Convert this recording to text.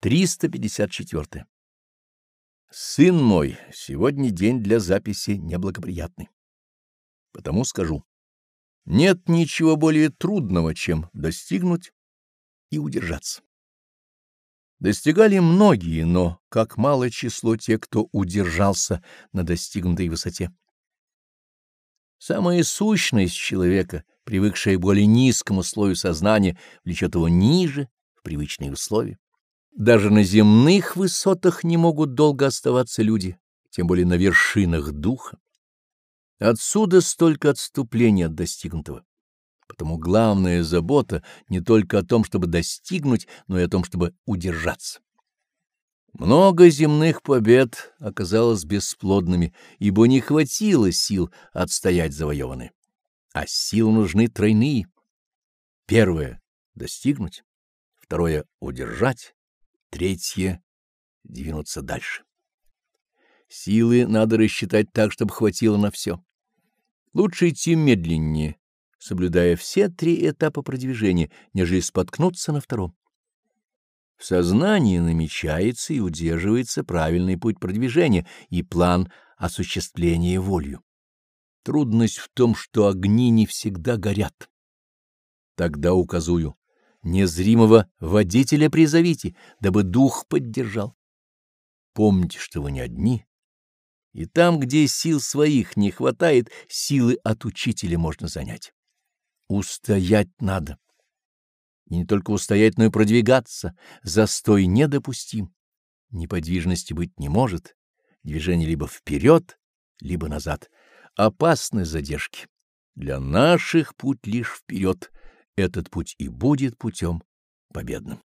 354. Сын мой, сегодня день для записи неблагоприятный. Потому скажу. Нет ничего более трудного, чем достигнуть и удержаться. Достигали многие, но как мало число тех, кто удержался на достигнутой высоте. Самая сущность человека, привыкшая к более низкому слою сознания, влечет его ниже, в привычные условия. Даже на земных высотах не могут долго оставаться люди, тем более на вершинах духа. Отсюда столько отступления от достигнутого. Потому главная забота не только о том, чтобы достигнуть, но и о том, чтобы удержаться. Много земных побед оказалось бесплодными, ибо не хватило сил отстоять завоеванные. А сил нужны тройные. Первое — достигнуть. Второе — удержать. Третье — двинуться дальше. Силы надо рассчитать так, чтобы хватило на все. Лучше идти медленнее, соблюдая все три этапа продвижения, нежели споткнуться на втором. В сознании намечается и удерживается правильный путь продвижения и план осуществления волью. Трудность в том, что огни не всегда горят. Тогда указую Незримого водителя призовите, дабы дух поддержал. Помните, что вы не одни, и там, где сил своих не хватает, силы от учителя можно занять. Устоять надо. И не только устоять, но и продвигаться. Застой недопустим. Неподвижности быть не может. Движение либо вперед, либо назад. Опасны задержки. Для наших путь лишь вперед этот путь и будет путем победным.